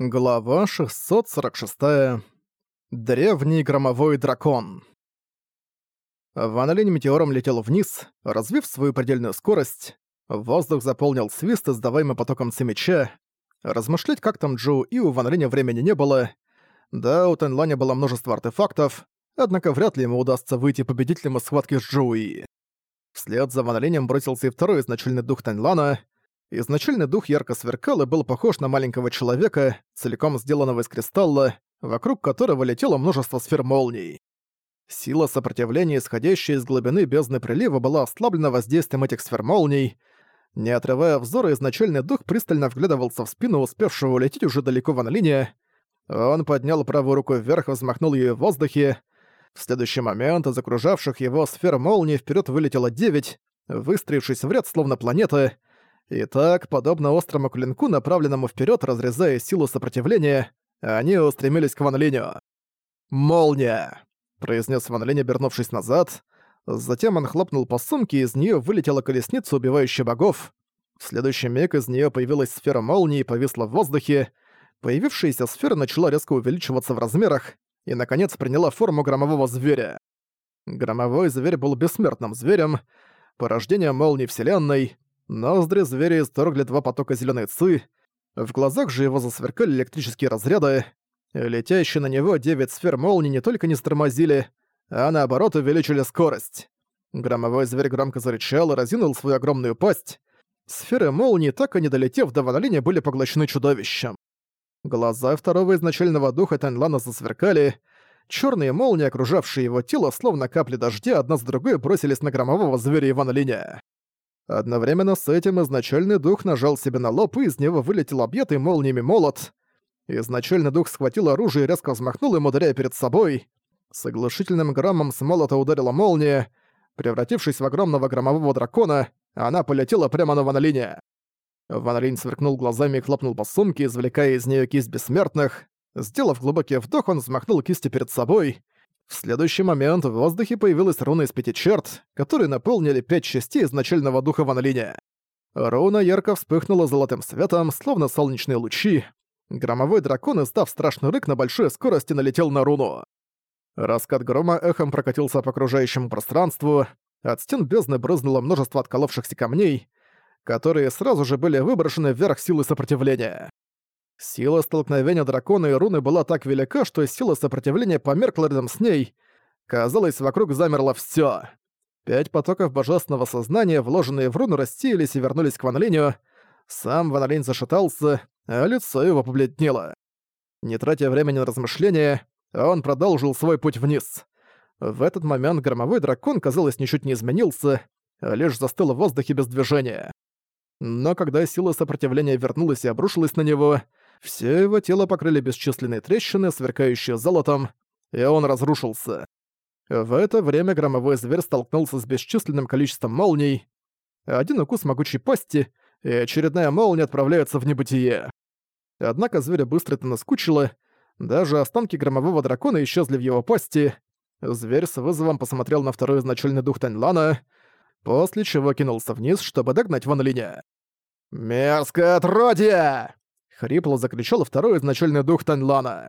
Глава 646. Древний громовой дракон. Ван Линь метеором летел вниз, развив свою предельную скорость. Воздух заполнил свист, издаваемый потоком цемеча. Размышлять, как там Джоу и у Ван Линя времени не было. Да, у Тэнланя было множество артефактов, однако вряд ли ему удастся выйти победителем из схватки с Джоуи. Вслед за Ван Линем бросился и второй изначальный дух Тэнлана — Изначальный дух ярко сверкал и был похож на маленького человека, целиком сделанного из кристалла, вокруг которого летело множество сфер молний. Сила сопротивления, исходящая из глубины бездны прилива, была ослаблена воздействием этих сфер молний. Не отрывая взора, изначальный дух пристально вглядывался в спину успевшего улететь уже далеко в линии. Он поднял правую руку вверх и взмахнул ею в воздухе. В следующий момент из окружавших его сфер молний вперед вылетело девять, выстроившись в ряд словно планеты — Итак, подобно острому клинку, направленному вперед, разрезая силу сопротивления, они устремились к Ван Линю. «Молния!» — произнес Ван Линь, обернувшись назад. Затем он хлопнул по сумке, и из нее вылетела колесница, убивающая богов. В следующий миг из нее появилась сфера молнии и повисла в воздухе. Появившаяся сфера начала резко увеличиваться в размерах и, наконец, приняла форму громового зверя. Громовой зверь был бессмертным зверем, порождением молнии Вселенной, Ноздри зверя исторгли два потока зеленой ци, в глазах же его засверкали электрические разряды. Летящие на него девять сфер молний не только не стормозили, а наоборот увеличили скорость. Громовой зверь громко зарычал и разинул свою огромную пасть. Сферы молний, так и не долетев до Ванолиня, были поглощены чудовищем. Глаза второго изначального духа Тайнлана засверкали, черные молнии, окружавшие его тело, словно капли дождя, одна с другой бросились на громового зверя Ивана Линя. Одновременно с этим изначальный дух нажал себе на лоб, и из него вылетел объятый молниями молот. Изначальный дух схватил оружие и резко взмахнул им, ударяя перед собой. С оглушительным громом с молота ударила молния. Превратившись в огромного громового дракона, она полетела прямо на Ванолине. Ванолин сверкнул глазами и хлопнул по сумке, извлекая из нее кисть бессмертных. Сделав глубокий вдох, он взмахнул кистью перед собой. В следующий момент в воздухе появилась руна из пяти черт, которые наполнили пять частей изначального духа Ван Линя. Руна ярко вспыхнула золотым светом, словно солнечные лучи. Громовой дракон, издав страшный рык на большой скорости, налетел на руну. Раскат грома эхом прокатился по окружающему пространству, от стен бездны брызнуло множество отколовшихся камней, которые сразу же были выброшены вверх силы сопротивления. Сила столкновения дракона и руны была так велика, что сила сопротивления померкла рядом с ней. Казалось, вокруг замерло всё. Пять потоков божественного сознания, вложенные в руну, рассеялись и вернулись к Ван Линю. Сам Ван Линь зашатался, а лицо его побледнело. Не тратя времени на размышления, он продолжил свой путь вниз. В этот момент громовой дракон, казалось, ничуть не изменился, а лишь застыл в воздухе без движения. Но когда сила сопротивления вернулась и обрушилась на него, все его тело покрыли бесчисленные трещины, сверкающие золотом, и он разрушился. В это время громовой зверь столкнулся с бесчисленным количеством молний. Один укус могучей пасти, и очередная молния отправляется в небытие. Однако зверя быстро это наскучило, даже останки громового дракона исчезли в его пасти. Зверь с вызовом посмотрел на второй изначальный дух Таньлана, после чего кинулся вниз, чтобы догнать Ван Линя. «Мерзкое отродье!» Хрипло закричал второй изначальный дух Таньлана.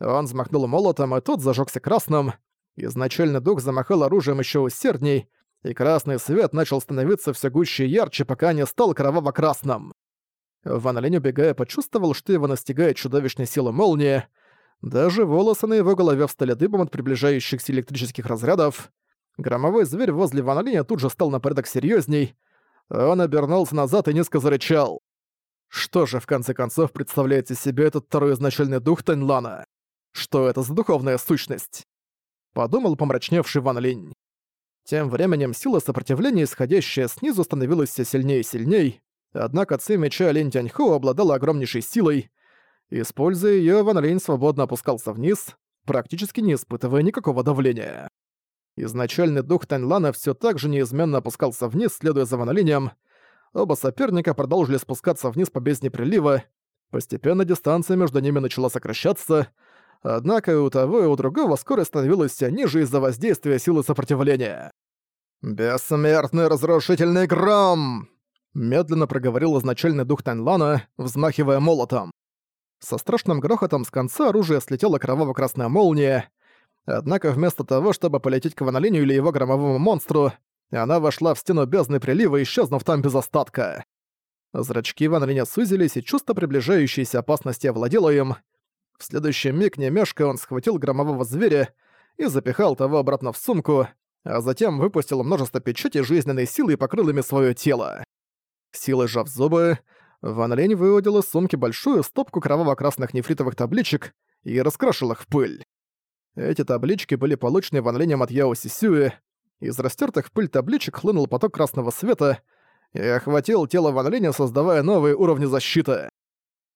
Он взмахнул молотом, и тот зажёгся красным. Изначальный дух замахал оружием ещё усердней, и красный свет начал становиться всё гуще и ярче, пока не стал кроваво-красным. Ван Линь, убегая, почувствовал, что его настигает чудовищная сила молнии. Даже волосы на его голове встали дыбом от приближающихся электрических разрядов. Громовой зверь возле Ван Линя тут же стал на порядок серьёзней. Он обернулся назад и низко зарычал. Что же в конце концов представляет из себя этот второй изначальный дух Таньлана? Что это за духовная сущность? Подумал помрачневший Ван Линь. Тем временем сила сопротивления, исходящая снизу, становилась все сильнее и сильней, однако ци меча Линь Тяньху обладала огромнейшей силой. Используя её, Ван Линь свободно опускался вниз, практически не испытывая никакого давления. Изначальный дух Таньлана всё так же неизменно опускался вниз, следуя за Ван Линем, оба соперника продолжили спускаться вниз по бездне прилива. Постепенно дистанция между ними начала сокращаться, однако и у того, и у другого скорость становилась все ниже из-за воздействия силы сопротивления. «Бессмертный разрушительный гром!» Медленно проговорил изначальный дух Таньлана, взмахивая молотом. Со страшным грохотом с конца оружия слетела кроваво-красная молния, однако вместо того, чтобы полететь к Ванолиню или его громовому монстру, она вошла в стену бездны прилива, исчезнув там без остатка. Зрачки Ван Линя сузились, и чувство приближающейся опасности овладело им. В следующий миг, не он схватил громового зверя и запихал того обратно в сумку, а затем выпустил множество печатей жизненной силы и покрыл ими своё тело. Силой сжав зубы, Ван Лень выудил из сумки большую стопку кроваво-красных нефритовых табличек и раскрашил их в пыль. Эти таблички были получены Ван Ленем от Яо Сисюэ. Из растертых в пыль табличек хлынул поток красного света и охватил тело Ван Линя, создавая новые уровни защиты.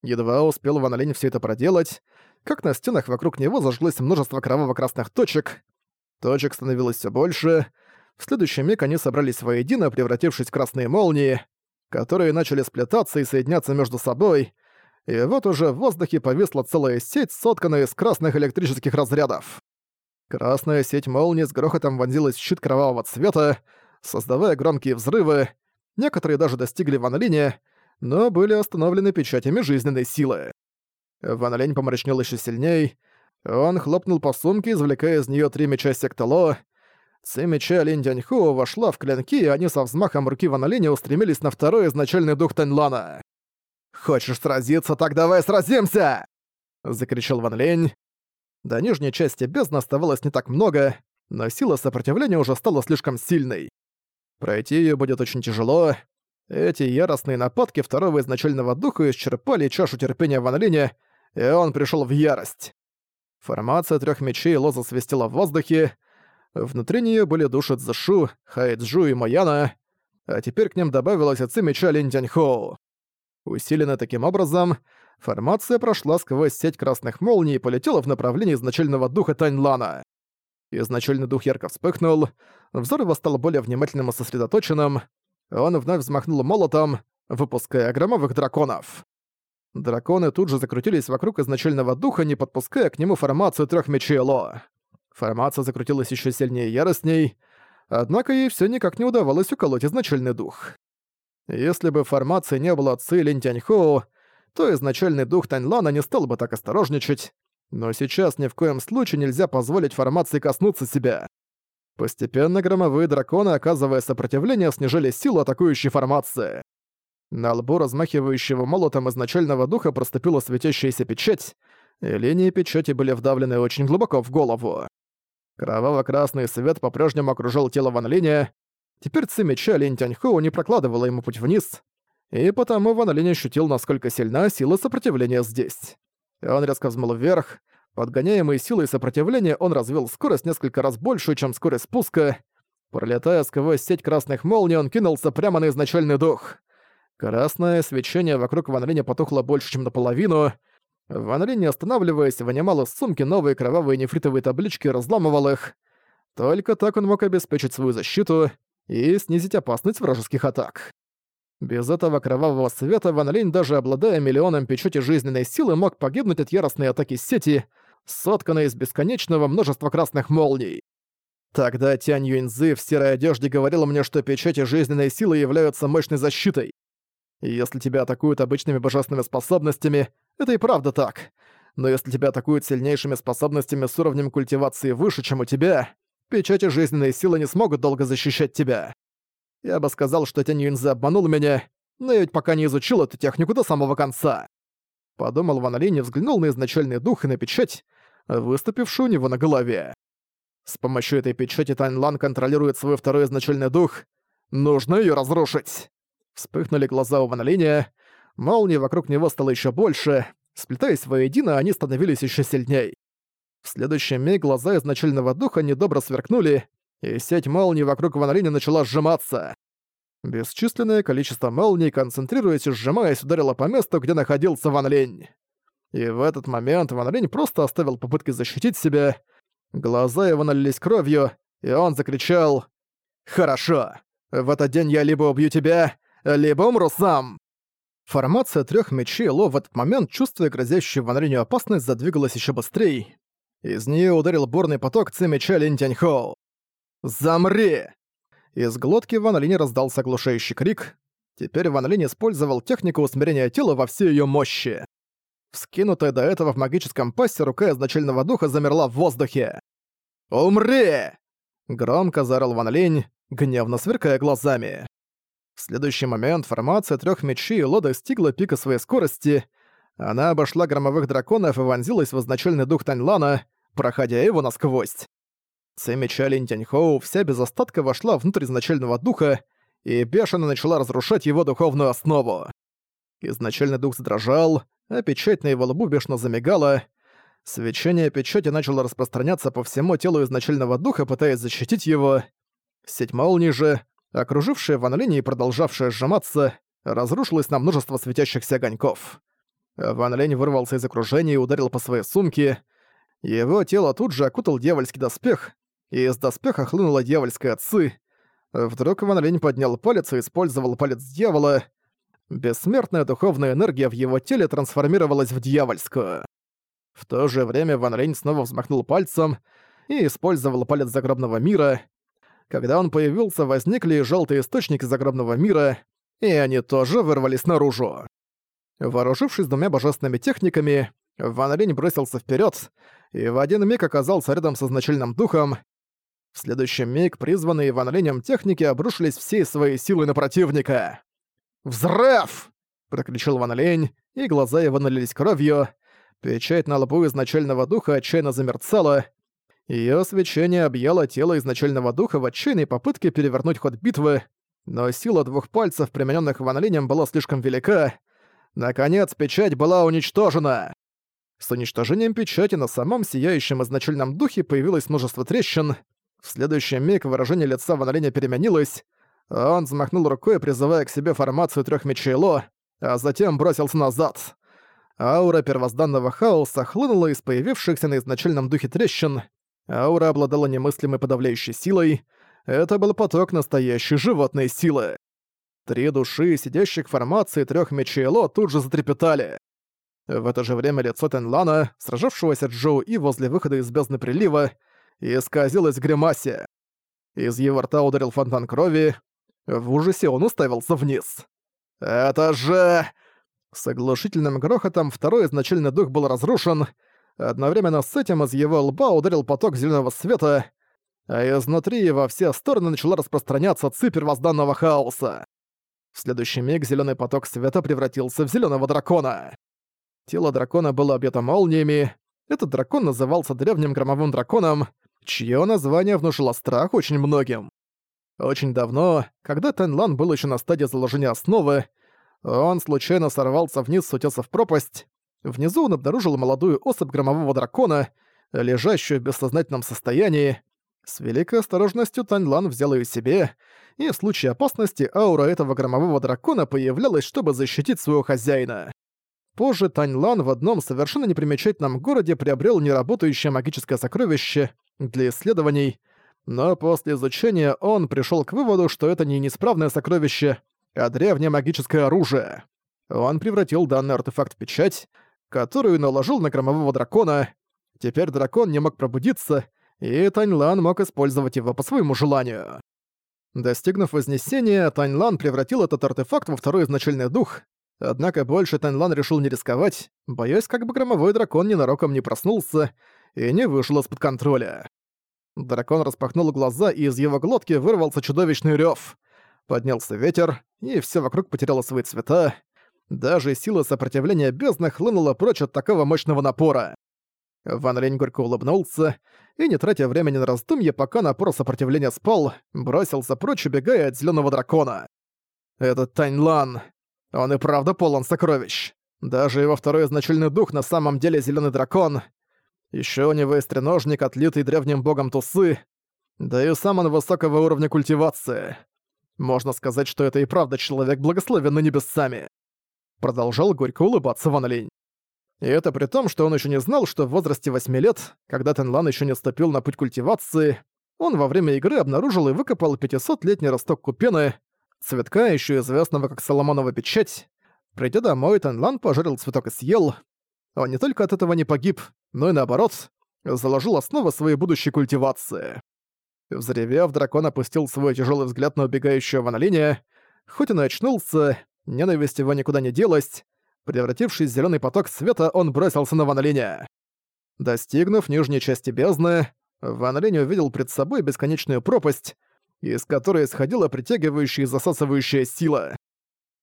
Едва успел Ван Линь всё это проделать, как на стенах вокруг него зажглось множество кроваво-красных точек. Точек становилось всё больше. В следующий миг они собрались воедино, превратившись в красные молнии, которые начали сплетаться и соединяться между собой, и вот уже в воздухе повисла целая сеть, сотканная из красных электрических разрядов. Красная сеть молнии с грохотом вонзилась в щит кровавого цвета, создавая громкие взрывы, некоторые даже достигли Ван Линя, но были остановлены печатями жизненной силы. Ван Линь помрачнел еще сильней, он хлопнул по сумке, извлекая из нее три меча сектало, Ци меча Линь Дяньху вошла в клинки, и они со взмахом руки Ван Линя устремились на второй изначальный дух Таньлана. «Хочешь сразиться, так давай сразимся!» — закричал Ван Линь. До нижней части бездны оставалось не так много, но сила сопротивления уже стала слишком сильной. Пройти ее будет очень тяжело. Эти яростные нападки второго изначального духа исчерпали чашу терпения Ван Линя, и он пришел в ярость. Формация трех мечей лоза свистела в воздухе, Внутри нее были души Цзэшу, Хайджу и Маяна, а теперь к ним добавилась отцы меча Линь Тяньхоу. Усиленная таким образом, формация прошла сквозь сеть красных молний и полетела в направлении изначального духа Таньлана. Изначальный дух ярко вспыхнул, взор его стал более внимательным и сосредоточенным, он вновь взмахнул молотом, выпуская громовых драконов. Драконы тут же закрутились вокруг изначального духа, не подпуская к нему формацию трех мечей Ло. Формация закрутилась еще сильнее и яростней, однако ей все никак не удавалось уколоть изначальный дух. Если бы формации не было Ци Линь Тяньхоу, то изначальный дух Таньлана не стал бы так осторожничать, но сейчас ни в коем случае нельзя позволить формации коснуться себя. Постепенно громовые драконы, оказывая сопротивление, снижали силу атакующей формации. На лбу размахивающего молотом изначального духа проступила светящаяся печать, и линии печати были вдавлены очень глубоко в голову. Кроваво-красный свет по-прежнему окружал тело Ван Линя. Теперь ци меча Линь Тяньхоу не прокладывала ему путь вниз, и потому Ван Линь ощутил, насколько сильна сила сопротивления здесь. Он резко взмыл вверх. Подгоняемый силой сопротивления он развил скорость несколько раз больше, чем скорость спуска. Пролетая сквозь сеть красных молний, он кинулся прямо на изначальный дух. Красное свечение вокруг Ван Линя потухло больше, чем наполовину — Ван Ли, не останавливаясь, вынимал из сумки новые кровавые нефритовые таблички и разламывал их. Только так он мог обеспечить свою защиту и снизить опасность вражеских атак. Без этого кровавого света Ван Линь, даже обладая миллионом печати жизненной силы, мог погибнуть от яростной атаки сети, сотканной из бесконечного множества красных молний. Тогда Тянь Юньзы в серой одежде говорила мне, что печати жизненной силы являются мощной защитой. Если тебя атакуют обычными божественными способностями, это и правда так. Но если тебя атакуют сильнейшими способностями с уровнем культивации выше, чем у тебя, печати жизненной силы не смогут долго защищать тебя. Я бы сказал, что Тянь Юньзе обманул меня, но я ведь пока не изучил эту технику до самого конца. Подумал Ван Линь и взглянул на изначальный дух и на печать, выступившую у него на голове. С помощью этой печати Тань Лан контролирует свой второй изначальный дух. Нужно ее разрушить. Вспыхнули глаза у Ван Линя, молнии вокруг него стало еще больше, сплетаясь воедино, они становились еще сильней. В следующий миг глаза изначального духа недобро сверкнули, и сеть молний вокруг Ван начала сжиматься. Бесчисленное количество молний, концентрируясь и сжимаясь, ударило по месту, где находился Ван Линь. И в этот момент Ван Линь просто оставил попытки защитить себя. Глаза его налились кровью, и он закричал «Хорошо! В этот день я либо убью тебя, либо умру сам!» Формация трех мечей Ло в этот момент, чувствуя грозящую Ван Линю опасность, задвигалась еще быстрее. Из нее ударил бурный поток ци меча Линь Тяньхоу. «Замри!» Из глотки Ван Линя раздался оглушающий крик. Теперь Ван Линь использовал технику усмирения тела во всей ее мощи. Вскинутая до этого в магическом пассе рука изначального духа замерла в воздухе. «Умри!» — громко заорал Ван Линь, гневно сверкая глазами. В следующий момент формация трех мечей Ло достигла пика своей скорости. Она обошла громовых драконов и вонзилась в изначальный дух Таньлана, проходя его насквозь. Линь Тяньхоу вся без остатка вошла внутрь изначального духа и бешено начала разрушать его духовную основу. Изначальный дух задрожал, а печать на его лбу бешено замигала. Свечение печати начало распространяться по всему телу изначального духа, пытаясь защитить его. Сеть молнии же, окружившая Ван Линь и продолжавшая сжиматься, разрушилась на множество светящихся огоньков. Ван Линь вырвался из окружения и ударил по своей сумке. Его тело тут же окутал дьявольский доспех, и из доспеха хлынула дьявольская ци. Вдруг Ван Линь поднял палец и использовал палец дьявола. Бессмертная духовная энергия в его теле трансформировалась в дьявольскую. В то же время Ван Линь снова взмахнул пальцем и использовал палец загробного мира, когда он появился, возникли желтые источники загробного мира, и они тоже вырвались наружу. Вооружившись двумя божественными техниками, Ван Линь бросился вперед и в один миг оказался рядом со значительным духом. В следующий миг призванные Ван Линем техники обрушились всей своей силой на противника. «Взрыв!» — прокричал Ван Линь, и глаза его налились кровью. Печать на лбу изначального духа отчаянно замерцала, Её свечение объяло тело изначального духа в отчаянной попытке перевернуть ход битвы, но сила двух пальцев, применённых Ван Линем, была слишком велика. Наконец, печать была уничтожена. С уничтожением печати на самом сияющем изначальном духе появилось множество трещин. В следующий миг выражение лица Ван переменилось. Он взмахнул рукой, призывая к себе формацию трёх мечей Ло, а затем бросился назад. Аура первозданного хаоса хлынула из появившихся на изначальном духе трещин, Аура обладала немыслимой подавляющей силой. Это был поток настоящей животной силы. Три души, сидящих в формации трех мечей Ло, тут же затрепетали. В это же время лицо Тенлана, сражавшегося Джоу И возле выхода из бездны прилива, исказилось в гримасе. Из его рта ударил фонтан крови. В ужасе он уставился вниз. «Это же...» С оглушительным грохотом второй изначальный дух был разрушен, Одновременно с этим из его лба ударил поток зеленого света, а изнутри во все стороны начала распространяться ци первозданного хаоса. В следующий миг зеленый поток света превратился в зеленого дракона. Тело дракона было объято молниями. Этот дракон назывался древним громовым драконом, чье название внушило страх очень многим. Очень давно, когда Тенлан был еще на стадии заложения основы, он случайно сорвался вниз с утеса в пропасть, Внизу он обнаружил молодую особь громового дракона, лежащую в бессознательном состоянии. С великой осторожностью Таньлан взял ее себе, и в случае опасности аура этого громового дракона появлялась, чтобы защитить своего хозяина. Позже Таньлан в одном совершенно непримечательном городе приобрел неработающее магическое сокровище для исследований, но после изучения он пришел к выводу, что это не неисправное сокровище, а древнее магическое оружие. Он превратил данный артефакт в печать, которую наложил на громового дракона. Теперь дракон не мог пробудиться, и Таньлан мог использовать его по своему желанию. Достигнув вознесения, Таньлан превратил этот артефакт во второй изначальный дух, однако больше Таньлан решил не рисковать, боясь, как бы громовой дракон ненароком не проснулся и не вышел из-под контроля. Дракон распахнул глаза, и из его глотки вырвался чудовищный рёв. Поднялся ветер, и все вокруг потеряло свои цвета. Даже сила сопротивления бездны хлынула прочь от такого мощного напора. Ван Лень горько улыбнулся и, не тратя времени на раздумье, пока напор сопротивления спал, бросился прочь, убегая от зеленого дракона. Этот Таньлан, он и правда полон сокровищ. Даже его второй изначальный дух на самом деле зеленый дракон. Еще у него есть треножник, отлитый древним богом Тусы, да и сам он высокого уровня культивации. Можно сказать, что это и правда человек, благословенный небесами. Продолжал горько улыбаться Ван Линь. И это при том, что он еще не знал, что в возрасте 8 лет, когда Тенлан еще не ступил на путь культивации, он во время игры обнаружил и выкопал 500-летний росток купены, цветка, еще известного как Соломонова печать. Придя домой, Тенлан пожарил цветок и съел. Он не только от этого не погиб, но и наоборот, заложил основы своей будущей культивации. Взревев, дракон опустил свой тяжелый взгляд на убегающего Ван Линя. Хоть он и очнулся, Ненависть его никуда не делась, Превратившись в зелёный поток света, он бросился на Ван Линя. Достигнув нижней части бездны, Ван Линь увидел пред собой бесконечную пропасть, из которой исходила притягивающая и засасывающая сила.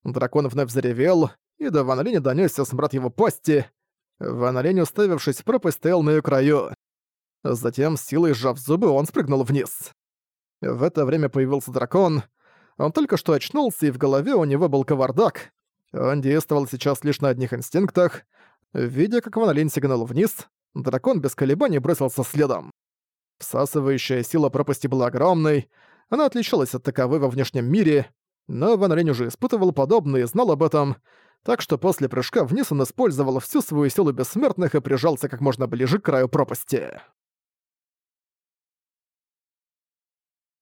Дракон вновь заревел, и до Ван Линя донёсся смрад его пасти. Ван Линь, уставившись в пропасть, стоял на её краю. Затем, с силой сжав зубы, он спрыгнул вниз. В это время появился дракон. Он только что очнулся, и в голове у него был кавардак. Он действовал сейчас лишь на одних инстинктах. Видя, как Ван Линь сигнал вниз, дракон без колебаний бросился следом. Всасывающая сила пропасти была огромной, она отличалась от таковой во внешнем мире, но Ван Линь уже испытывал подобное и знал об этом, так что после прыжка вниз он использовал всю свою силу бессмертных и прижался как можно ближе к краю пропасти.